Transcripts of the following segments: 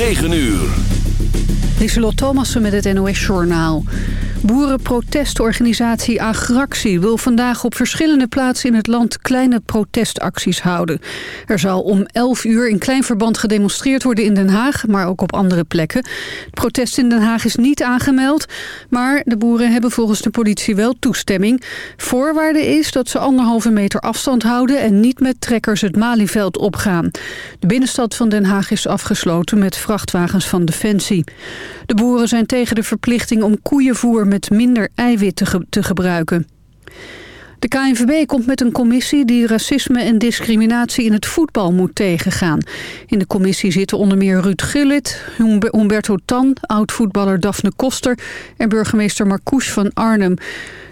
9 uur. Lieselot Thomassen met het NOS-journaal. Boerenprotestorganisatie Agractie wil vandaag op verschillende plaatsen in het land kleine protestacties houden. Er zal om 11 uur in klein verband gedemonstreerd worden in Den Haag, maar ook op andere plekken. Het protest in Den Haag is niet aangemeld, maar de boeren hebben volgens de politie wel toestemming. Voorwaarde is dat ze anderhalve meter afstand houden en niet met trekkers het Malieveld opgaan. De binnenstad van Den Haag is afgesloten met vrachtwagens van Defensie. De boeren zijn tegen de verplichting om koeienvoer met minder eiwitten te gebruiken. De KNVB komt met een commissie die racisme en discriminatie in het voetbal moet tegengaan. In de commissie zitten onder meer Ruud Gullit, Humberto Tan, oud-voetballer Daphne Koster en burgemeester Marcouch van Arnhem.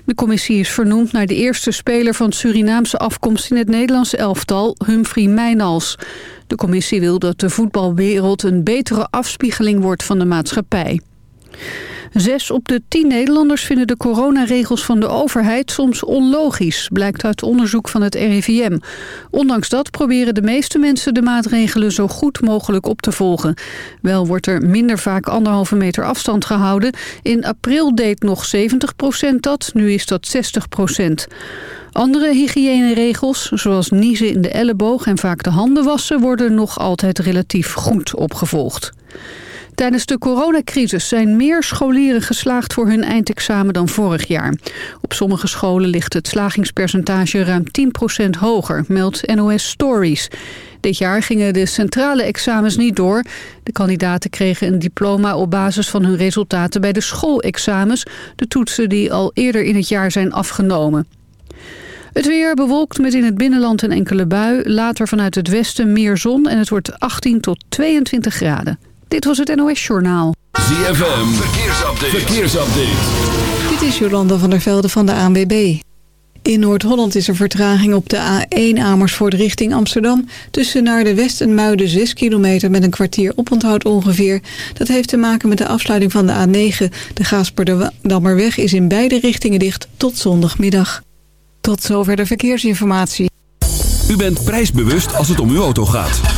De commissie is vernoemd naar de eerste speler van Surinaamse afkomst in het Nederlandse elftal, Humphrey Mijnals. De commissie wil dat de voetbalwereld een betere afspiegeling wordt van de maatschappij. Zes op de tien Nederlanders vinden de coronaregels van de overheid soms onlogisch, blijkt uit onderzoek van het RIVM. Ondanks dat proberen de meeste mensen de maatregelen zo goed mogelijk op te volgen. Wel wordt er minder vaak anderhalve meter afstand gehouden. In april deed nog 70% dat, nu is dat 60% andere hygiëneregels, zoals niezen in de elleboog en vaak de handen wassen... worden nog altijd relatief goed opgevolgd. Tijdens de coronacrisis zijn meer scholieren geslaagd voor hun eindexamen dan vorig jaar. Op sommige scholen ligt het slagingspercentage ruim 10% hoger, meldt NOS Stories. Dit jaar gingen de centrale examens niet door. De kandidaten kregen een diploma op basis van hun resultaten bij de schoolexamens, de toetsen die al eerder in het jaar zijn afgenomen. Het weer bewolkt met in het binnenland een enkele bui. Later vanuit het westen meer zon en het wordt 18 tot 22 graden. Dit was het NOS Journaal. ZFM, verkeersupdate. verkeersupdate. Dit is Jolanda van der Velde van de ANWB. In Noord-Holland is er vertraging op de A1 Amersfoort richting Amsterdam. Tussen naar de West en Muiden 6 kilometer met een kwartier oponthoud ongeveer. Dat heeft te maken met de afsluiting van de A9. De Gaasperdammerweg is in beide richtingen dicht tot zondagmiddag. Tot zover de verkeersinformatie. U bent prijsbewust als het om uw auto gaat.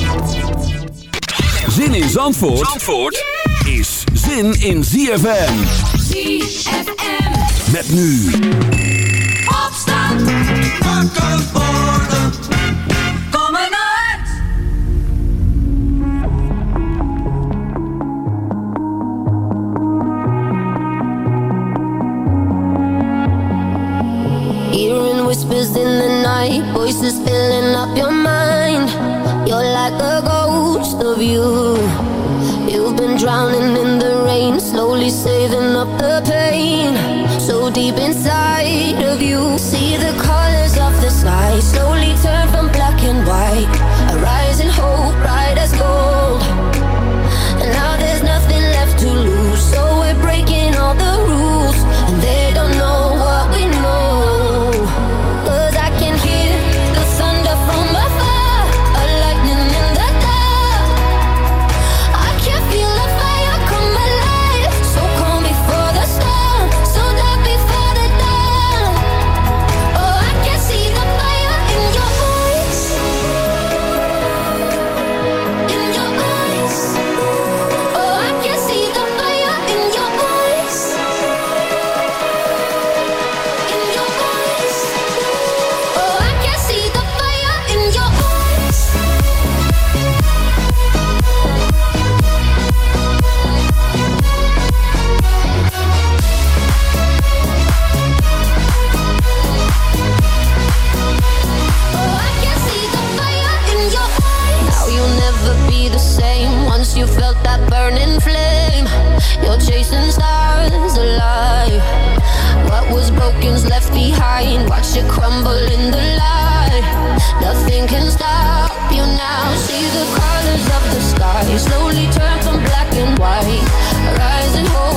Zin in Zandvoort, Zandvoort is zin in ZFM. ZFM. Met nu. Opstand. Wakker worden. Kom maar uit. Hearing whispers in the night, voices drowning Can't stop you now. See the colors of the sky slowly turn from black and white. Rising hope.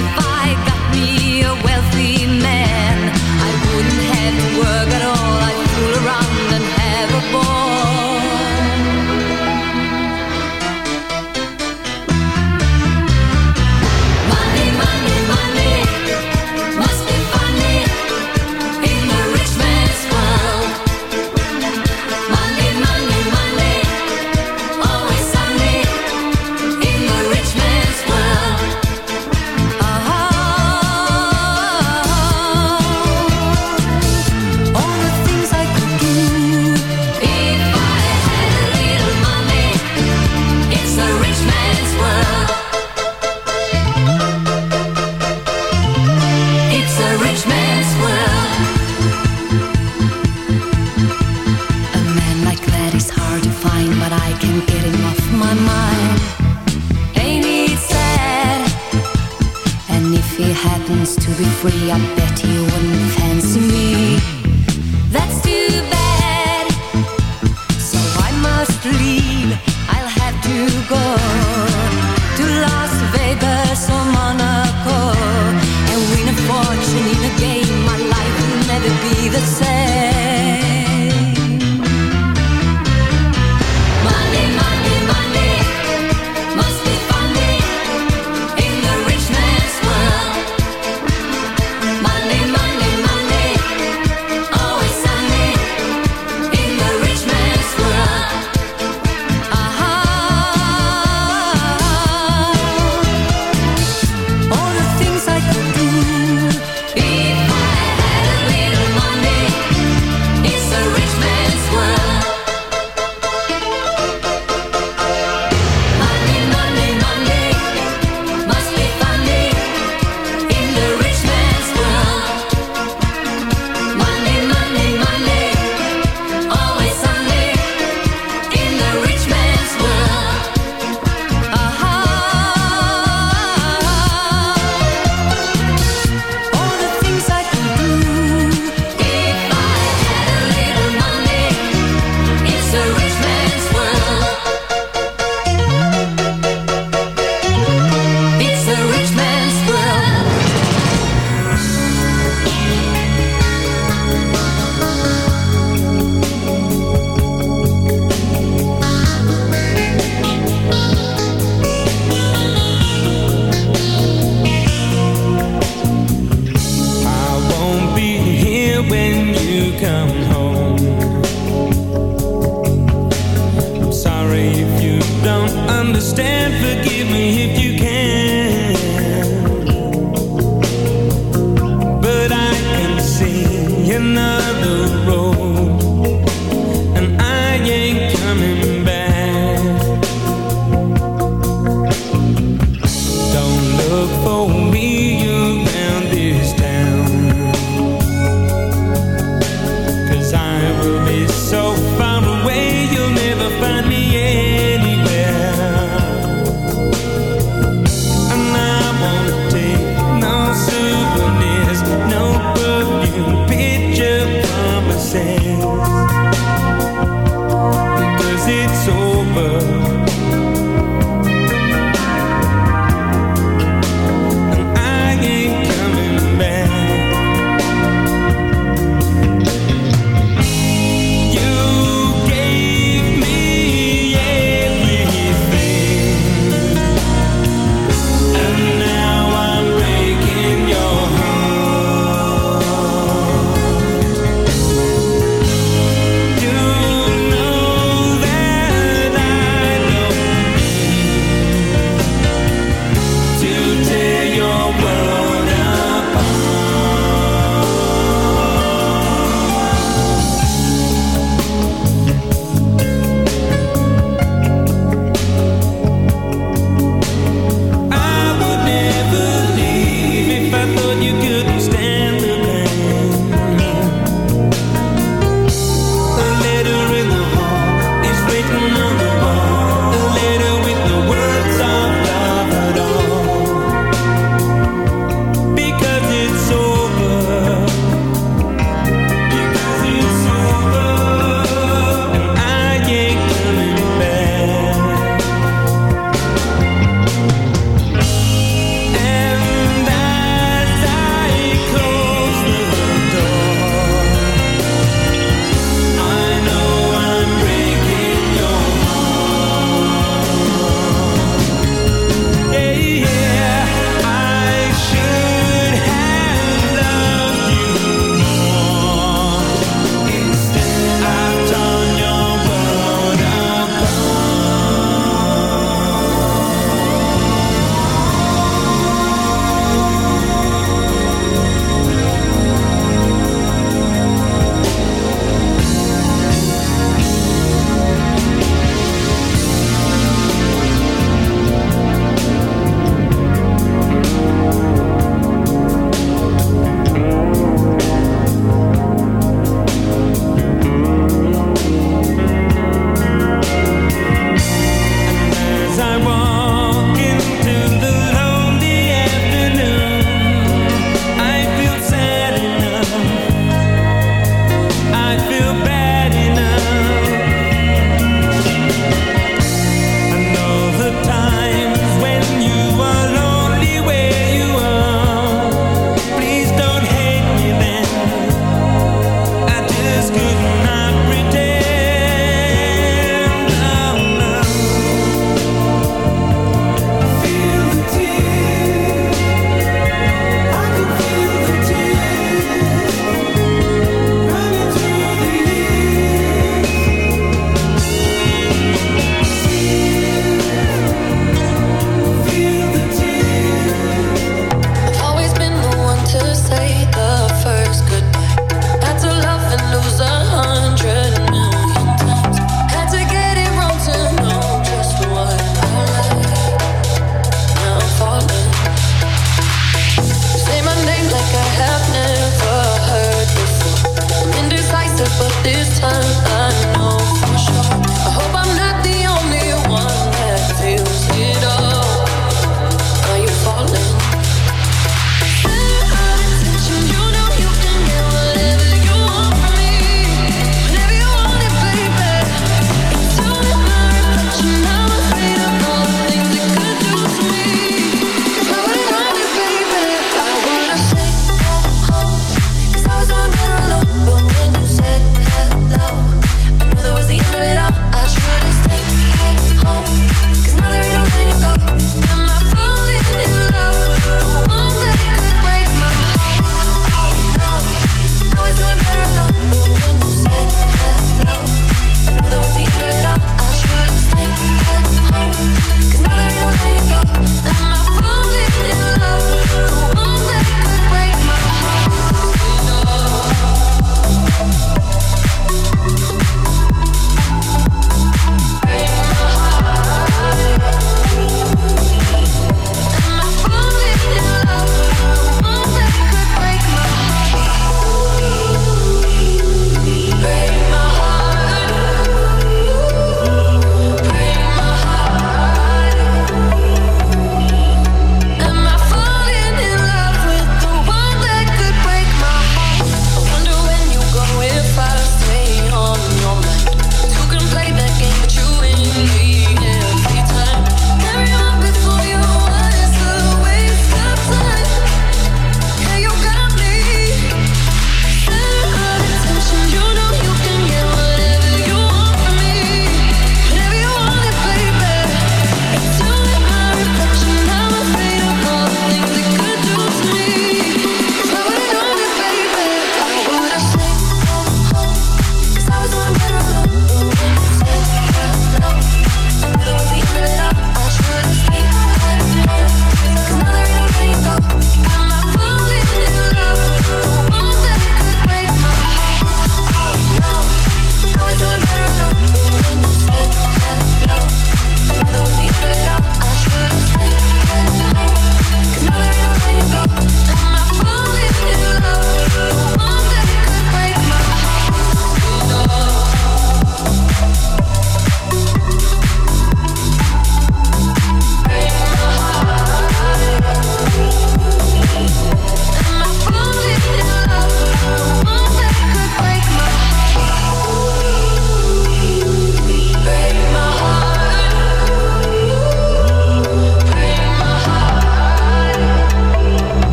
25.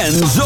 En zomerhits.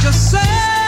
just say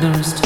Nose